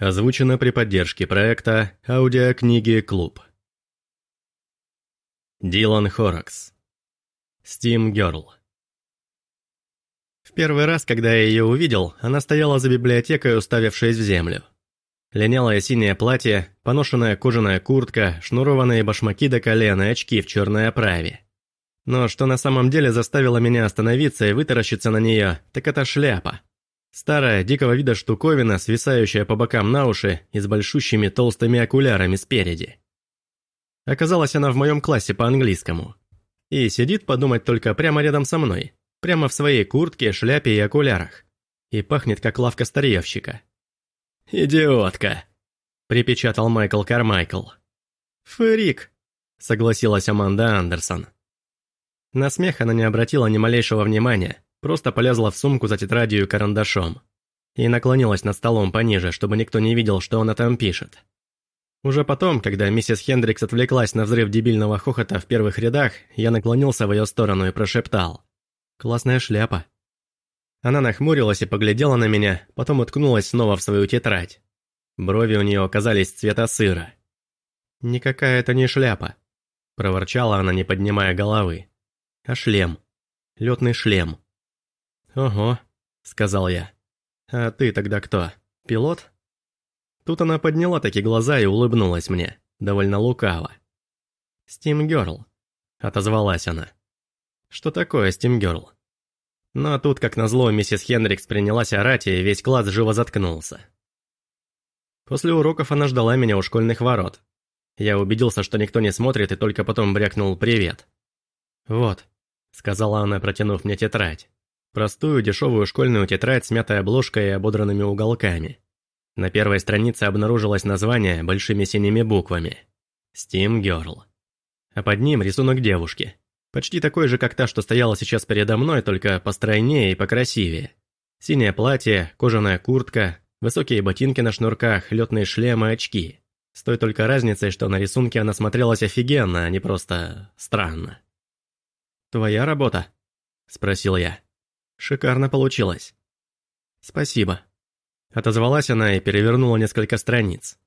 Озвучено при поддержке проекта «Аудиокниги Клуб». Дилан Хоракс. Steam Girl. В первый раз, когда я ее увидел, она стояла за библиотекой, уставившись в землю. Линялое синее платье, поношенная кожаная куртка, шнурованные башмаки до колена и очки в черной оправе. Но что на самом деле заставило меня остановиться и вытаращиться на нее, так это шляпа. Старая, дикого вида штуковина, свисающая по бокам на уши и с большущими толстыми окулярами спереди. Оказалась она в моем классе по английскому. И сидит подумать только прямо рядом со мной. Прямо в своей куртке, шляпе и окулярах. И пахнет, как лавка старьевщика. «Идиотка!» – припечатал Майкл Кармайкл. «Фрик!» – согласилась Аманда Андерсон. На смех она не обратила ни малейшего внимания, Просто полезла в сумку за тетрадью и карандашом. И наклонилась над столом пониже, чтобы никто не видел, что она там пишет. Уже потом, когда миссис Хендрикс отвлеклась на взрыв дебильного хохота в первых рядах, я наклонился в ее сторону и прошептал. «Классная шляпа». Она нахмурилась и поглядела на меня, потом уткнулась снова в свою тетрадь. Брови у нее оказались цвета сыра. «Никакая это не шляпа», – проворчала она, не поднимая головы. «А шлем. Летный шлем. «Ого», — сказал я. «А ты тогда кто? Пилот?» Тут она подняла такие глаза и улыбнулась мне, довольно лукаво. «Стим Герл», — отозвалась она. «Что такое Стим Герл?» Но тут, как назло, миссис Хендрикс принялась орать, и весь класс живо заткнулся. После уроков она ждала меня у школьных ворот. Я убедился, что никто не смотрит, и только потом брякнул «привет». «Вот», — сказала она, протянув мне тетрадь. Простую дешевую школьную тетрадь с мятой обложкой и ободранными уголками. На первой странице обнаружилось название большими синими буквами. Steam Girl. А под ним рисунок девушки. Почти такой же, как та, что стояла сейчас передо мной, только постройнее и покрасивее. Синее платье, кожаная куртка, высокие ботинки на шнурках, летные шлемы, очки. С той только разницей, что на рисунке она смотрелась офигенно, а не просто странно. «Твоя работа?» – спросил я. Шикарно получилось. Спасибо. Отозвалась она и перевернула несколько страниц.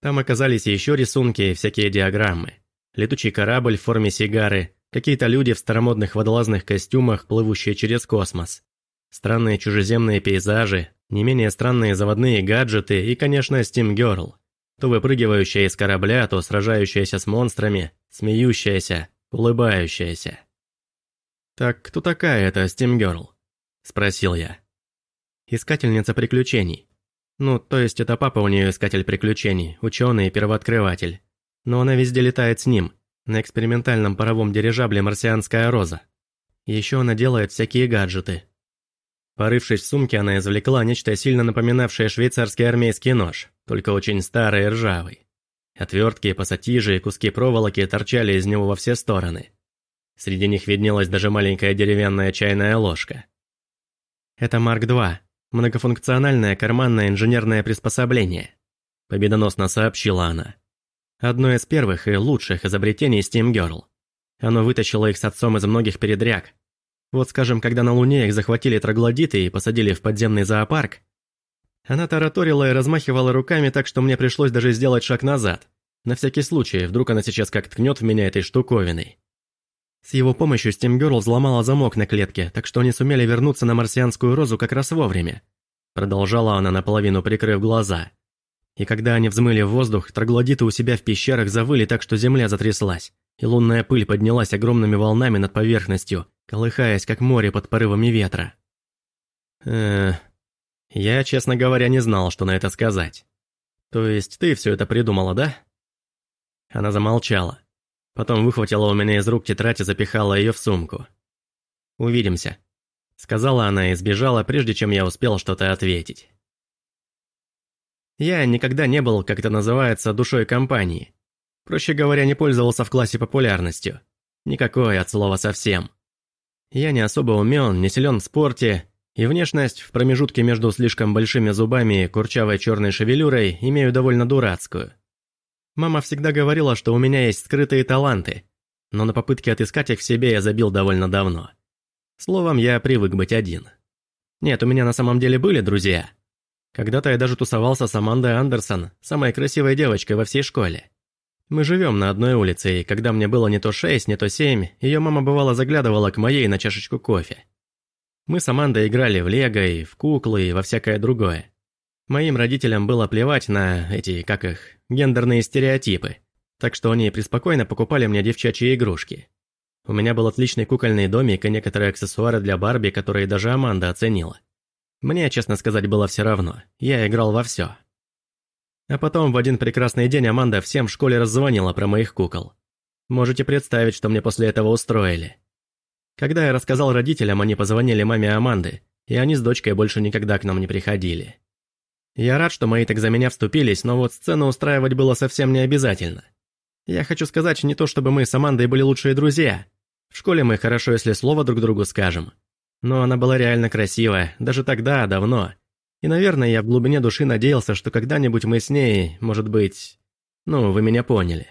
Там оказались еще рисунки и всякие диаграммы. Летучий корабль в форме сигары, какие-то люди в старомодных водолазных костюмах, плывущие через космос. Странные чужеземные пейзажи, не менее странные заводные гаджеты и, конечно, Steam Girl. То выпрыгивающая из корабля, то сражающаяся с монстрами, смеющаяся, улыбающаяся. Так кто такая эта Steam Girl? – спросил я. «Искательница приключений. Ну, то есть это папа у нее искатель приключений, ученый и первооткрыватель. Но она везде летает с ним, на экспериментальном паровом дирижабле «Марсианская роза». Еще она делает всякие гаджеты». Порывшись в сумке, она извлекла нечто сильно напоминавшее швейцарский армейский нож, только очень старый и ржавый. Отвертки, пассатижи и куски проволоки торчали из него во все стороны. Среди них виднелась даже маленькая деревянная чайная ложка. Это Марк-2, многофункциональное карманное инженерное приспособление», – победоносно сообщила она. «Одно из первых и лучших изобретений Steam Girl. Оно вытащило их с отцом из многих передряг. Вот скажем, когда на Луне их захватили троглодиты и посадили в подземный зоопарк, она тараторила и размахивала руками так, что мне пришлось даже сделать шаг назад. На всякий случай, вдруг она сейчас как ткнет в меня этой штуковиной. С его помощью Стимгерл взломала замок на клетке, так что они сумели вернуться на марсианскую розу как раз вовремя. Продолжала она наполовину прикрыв глаза. И когда они взмыли в воздух, троглодиты у себя в пещерах завыли так, что земля затряслась, и лунная пыль поднялась огромными волнами над поверхностью, колыхаясь, как море под порывами ветра. Э, я, честно говоря, не знал, что на это сказать. То есть ты все это придумала, да? Она замолчала. Потом выхватила у меня из рук тетрадь и запихала ее в сумку. «Увидимся», — сказала она и сбежала, прежде чем я успел что-то ответить. Я никогда не был, как это называется, душой компании. Проще говоря, не пользовался в классе популярностью. Никакой от слова совсем. Я не особо умен, не силен в спорте, и внешность в промежутке между слишком большими зубами и курчавой черной шевелюрой имею довольно дурацкую. Мама всегда говорила, что у меня есть скрытые таланты, но на попытке отыскать их в себе я забил довольно давно. Словом, я привык быть один. Нет, у меня на самом деле были друзья. Когда-то я даже тусовался с Амандой Андерсон, самой красивой девочкой во всей школе. Мы живем на одной улице, и когда мне было не то шесть, не то семь, ее мама бывало заглядывала к моей на чашечку кофе. Мы с Амандой играли в лего и в куклы и во всякое другое. Моим родителям было плевать на эти, как их, гендерные стереотипы, так что они преспокойно покупали мне девчачьи игрушки. У меня был отличный кукольный домик и некоторые аксессуары для Барби, которые даже Аманда оценила. Мне, честно сказать, было все равно, я играл во все. А потом в один прекрасный день Аманда всем в школе раззвонила про моих кукол. Можете представить, что мне после этого устроили. Когда я рассказал родителям, они позвонили маме Аманды, и они с дочкой больше никогда к нам не приходили. Я рад, что мои так за меня вступились, но вот сцену устраивать было совсем не обязательно. Я хочу сказать не то, чтобы мы с Амандой были лучшие друзья. В школе мы хорошо, если слово друг другу скажем. Но она была реально красивая, даже тогда, давно. И, наверное, я в глубине души надеялся, что когда-нибудь мы с ней, может быть... Ну, вы меня поняли.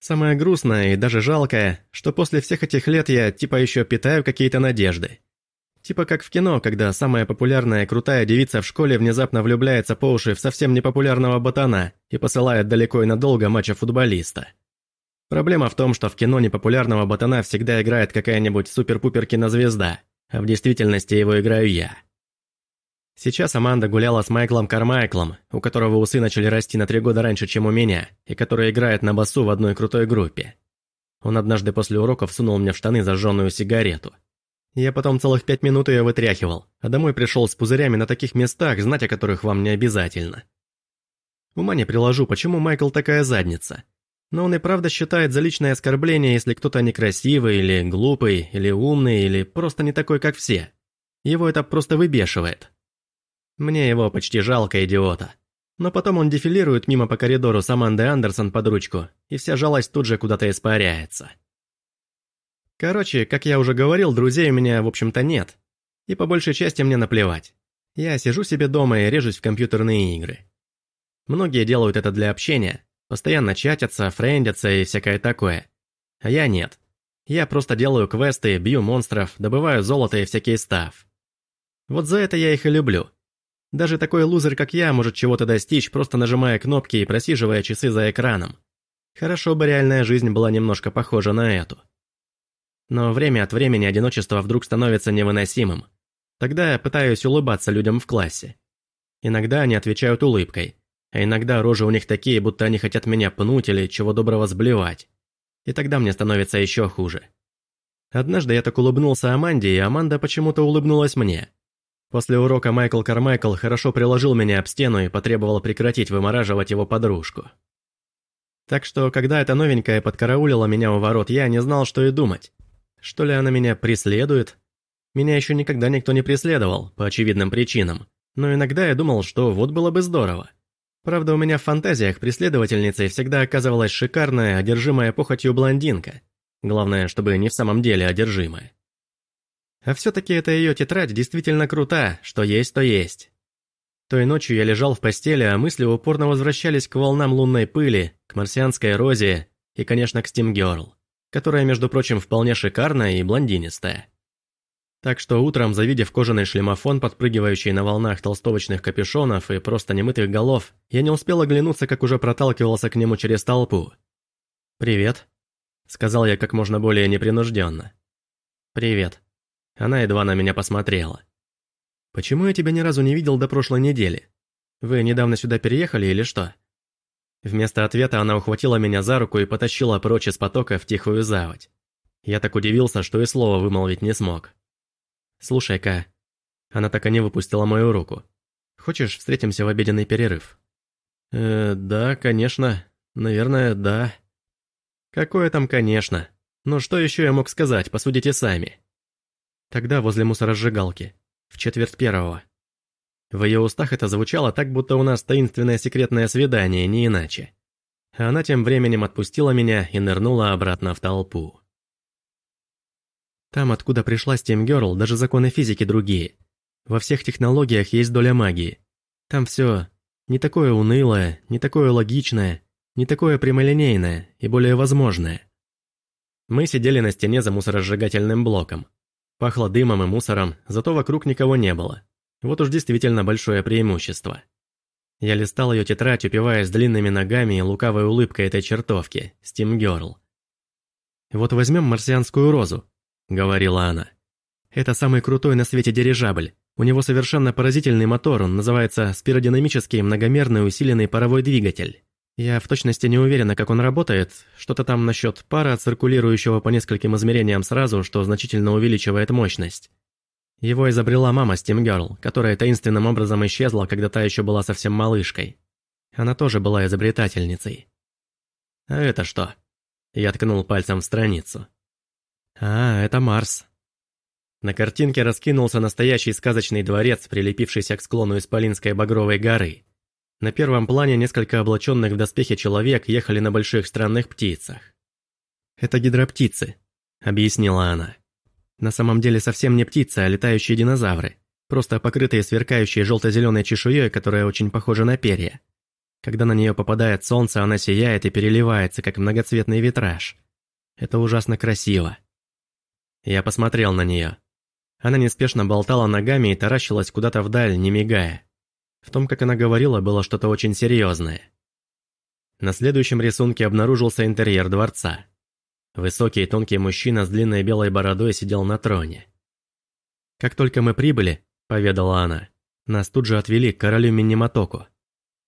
Самое грустное и даже жалкое, что после всех этих лет я типа еще питаю какие-то надежды. Типа как в кино, когда самая популярная крутая девица в школе внезапно влюбляется по уши в совсем непопулярного ботана и посылает далеко и надолго матча футболиста. Проблема в том, что в кино непопулярного ботана всегда играет какая-нибудь супер-пупер кинозвезда, а в действительности его играю я. Сейчас Аманда гуляла с Майклом Кармайклом, у которого усы начали расти на три года раньше, чем у меня, и который играет на басу в одной крутой группе. Он однажды после уроков сунул мне в штаны зажженную сигарету. Я потом целых пять минут ее вытряхивал, а домой пришел с пузырями на таких местах, знать о которых вам не обязательно. Ума не приложу, почему Майкл такая задница. Но он и правда считает за личное оскорбление, если кто-то некрасивый, или глупый, или умный, или просто не такой, как все. Его это просто выбешивает. Мне его почти жалко, идиота. Но потом он дефилирует мимо по коридору с Амандой Андерсон под ручку, и вся жалость тут же куда-то испаряется. Короче, как я уже говорил, друзей у меня, в общем-то, нет. И по большей части мне наплевать. Я сижу себе дома и режусь в компьютерные игры. Многие делают это для общения, постоянно чатятся, френдятся и всякое такое. А я нет. Я просто делаю квесты, бью монстров, добываю золото и всякий став. Вот за это я их и люблю. Даже такой лузер, как я, может чего-то достичь, просто нажимая кнопки и просиживая часы за экраном. Хорошо бы реальная жизнь была немножко похожа на эту. Но время от времени одиночество вдруг становится невыносимым. Тогда я пытаюсь улыбаться людям в классе. Иногда они отвечают улыбкой, а иногда рожи у них такие, будто они хотят меня пнуть или чего доброго сблевать. И тогда мне становится еще хуже. Однажды я так улыбнулся Аманде, и Аманда почему-то улыбнулась мне. После урока Майкл Кармайкл хорошо приложил меня об стену и потребовал прекратить вымораживать его подружку. Так что, когда эта новенькая подкараулила меня у ворот, я не знал, что и думать. Что ли она меня преследует? Меня еще никогда никто не преследовал, по очевидным причинам. Но иногда я думал, что вот было бы здорово. Правда, у меня в фантазиях преследовательницей всегда оказывалась шикарная, одержимая похотью блондинка. Главное, чтобы не в самом деле одержимая. А все-таки эта ее тетрадь действительно крута, что есть, то есть. Той ночью я лежал в постели, а мысли упорно возвращались к волнам лунной пыли, к марсианской розе и, конечно, к Girl, которая, между прочим, вполне шикарная и блондинистая. Так что утром, завидев кожаный шлемофон, подпрыгивающий на волнах толстовочных капюшонов и просто немытых голов, я не успел оглянуться, как уже проталкивался к нему через толпу. «Привет», — сказал я как можно более непринужденно. «Привет», она едва на меня посмотрела. «Почему я тебя ни разу не видел до прошлой недели? Вы недавно сюда переехали или что?» Вместо ответа она ухватила меня за руку и потащила прочь из потока в тихую заводь. Я так удивился, что и слова вымолвить не смог. «Слушай-ка...» Она так и не выпустила мою руку. «Хочешь, встретимся в обеденный перерыв?» «Э, да, конечно. Наверное, да». «Какое там «конечно»? Ну что еще я мог сказать, посудите сами?» Тогда возле мусоросжигалки. В четверть первого. В ее устах это звучало так, будто у нас таинственное секретное свидание, не иначе. она тем временем отпустила меня и нырнула обратно в толпу. Там, откуда пришла Girl, даже законы физики другие. Во всех технологиях есть доля магии. Там все не такое унылое, не такое логичное, не такое прямолинейное и более возможное. Мы сидели на стене за мусоросжигательным блоком. Пахло дымом и мусором, зато вокруг никого не было. Вот уж действительно большое преимущество. Я листал ее тетрадь, упиваясь длинными ногами и лукавой улыбкой этой чертовки, Girl. «Вот возьмем марсианскую розу», — говорила она. «Это самый крутой на свете дирижабль. У него совершенно поразительный мотор, он называется спиродинамический многомерный усиленный паровой двигатель. Я в точности не уверена, как он работает, что-то там насчет пара, циркулирующего по нескольким измерениям сразу, что значительно увеличивает мощность. Его изобрела мама Girl, которая таинственным образом исчезла, когда та еще была совсем малышкой. Она тоже была изобретательницей. «А это что?» Я ткнул пальцем в страницу. «А, это Марс». На картинке раскинулся настоящий сказочный дворец, прилепившийся к склону Исполинской Багровой горы. На первом плане несколько облаченных в доспехи человек ехали на больших странных птицах. «Это гидроптицы», — объяснила она. На самом деле совсем не птицы, а летающие динозавры, просто покрытые сверкающей желто-зеленой чешуей, которая очень похожа на перья. Когда на нее попадает солнце, она сияет и переливается, как многоцветный витраж. Это ужасно красиво. Я посмотрел на нее. Она неспешно болтала ногами и таращилась куда-то вдаль, не мигая. В том, как она говорила, было что-то очень серьезное. На следующем рисунке обнаружился интерьер дворца. Высокий и тонкий мужчина с длинной белой бородой сидел на троне. «Как только мы прибыли», — поведала она, — «нас тут же отвели к королю Минниматоку.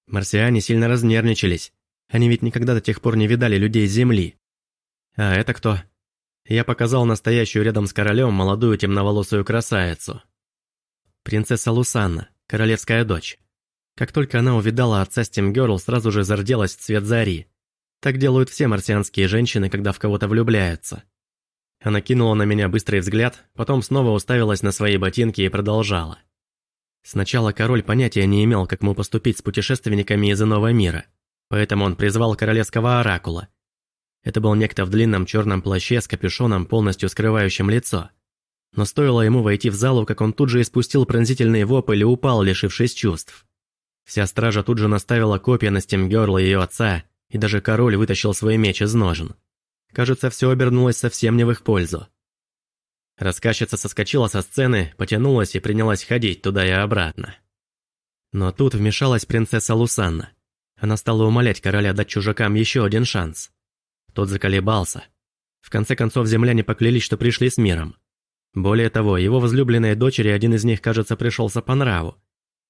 Марсиане сильно разнервничались. Они ведь никогда до тех пор не видали людей Земли. А это кто?» Я показал настоящую рядом с королем молодую темноволосую красавицу. Принцесса Лусанна, королевская дочь. Как только она увидала отца Стимгерл, сразу же зарделась в цвет зари. Так делают все марсианские женщины, когда в кого-то влюбляются. Она кинула на меня быстрый взгляд, потом снова уставилась на свои ботинки и продолжала. Сначала король понятия не имел, как ему поступить с путешественниками из иного мира, поэтому он призвал королевского оракула. Это был некто в длинном черном плаще с капюшоном, полностью скрывающим лицо. Но стоило ему войти в залу, как он тут же испустил пронзительный вопль и упал, лишившись чувств. Вся стража тут же наставила копья на Стимгерла и ее отца, и даже король вытащил свой меч из ножен. Кажется, все обернулось совсем не в их пользу. Рассказчица соскочила со сцены, потянулась и принялась ходить туда и обратно. Но тут вмешалась принцесса Лусанна. Она стала умолять короля дать чужакам еще один шанс. Тот заколебался. В конце концов, земляне поклялись, что пришли с миром. Более того, его возлюбленной дочери один из них, кажется, пришелся по нраву.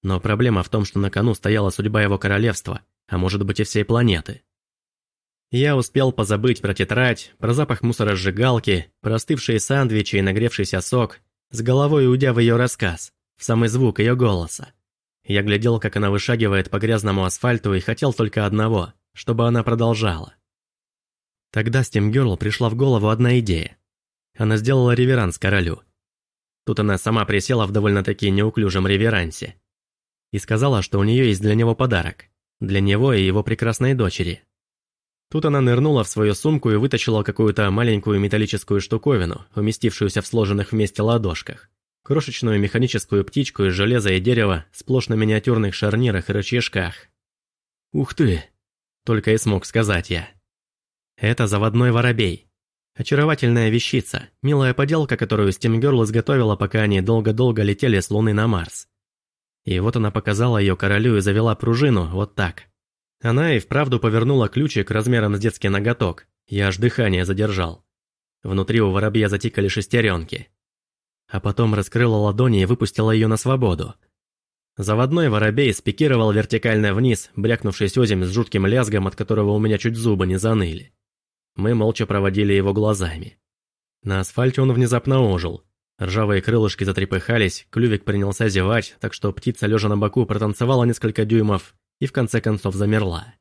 Но проблема в том, что на кону стояла судьба его королевства, а может быть и всей планеты. Я успел позабыть про тетрадь, про запах мусоросжигалки, про остывшие сандвичи и нагревшийся сок, с головой уйдя в ее рассказ, в самый звук ее голоса. Я глядел, как она вышагивает по грязному асфальту и хотел только одного, чтобы она продолжала. Тогда Стим Герл пришла в голову одна идея. Она сделала реверанс королю. Тут она сама присела в довольно-таки неуклюжем реверансе. И сказала, что у нее есть для него подарок. Для него и его прекрасной дочери. Тут она нырнула в свою сумку и вытащила какую-то маленькую металлическую штуковину, уместившуюся в сложенных вместе ладошках. Крошечную механическую птичку из железа и дерева, сплошь на миниатюрных шарнирах и рычажках. «Ух ты!» – только и смог сказать я. Это заводной воробей. Очаровательная вещица, милая поделка, которую Стимгерл изготовила, пока они долго-долго летели с Луны на Марс. И вот она показала ее королю и завела пружину, вот так. Она и вправду повернула ключик размером с детский ноготок. Я аж дыхание задержал. Внутри у воробья затикали шестеренки. А потом раскрыла ладони и выпустила ее на свободу. Заводной воробей спикировал вертикально вниз, брякнувшись озимь с жутким лязгом, от которого у меня чуть зубы не заныли. Мы молча проводили его глазами. На асфальте он внезапно ожил. Ржавые крылышки затрепыхались, клювик принялся зевать, так что птица, лежа на боку, протанцевала несколько дюймов и в конце концов замерла.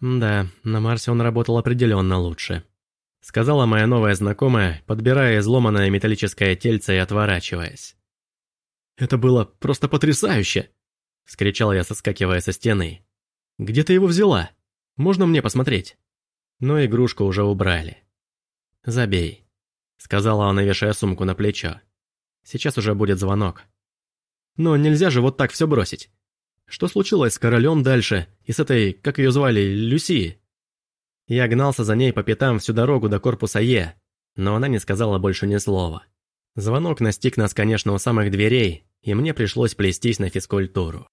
«Да, на Марсе он работал определенно лучше», — сказала моя новая знакомая, подбирая изломанное металлическое тельце и отворачиваясь. «Это было просто потрясающе!» — вскричал я, соскакивая со стены. «Где ты его взяла? Можно мне посмотреть?» Но игрушку уже убрали. «Забей», — сказала она, вешая сумку на плечо. «Сейчас уже будет звонок». «Но нельзя же вот так все бросить. Что случилось с королем дальше и с этой, как ее звали, Люси? Я гнался за ней по пятам всю дорогу до корпуса Е, но она не сказала больше ни слова. Звонок настиг нас, конечно, у самых дверей, и мне пришлось плестись на физкультуру.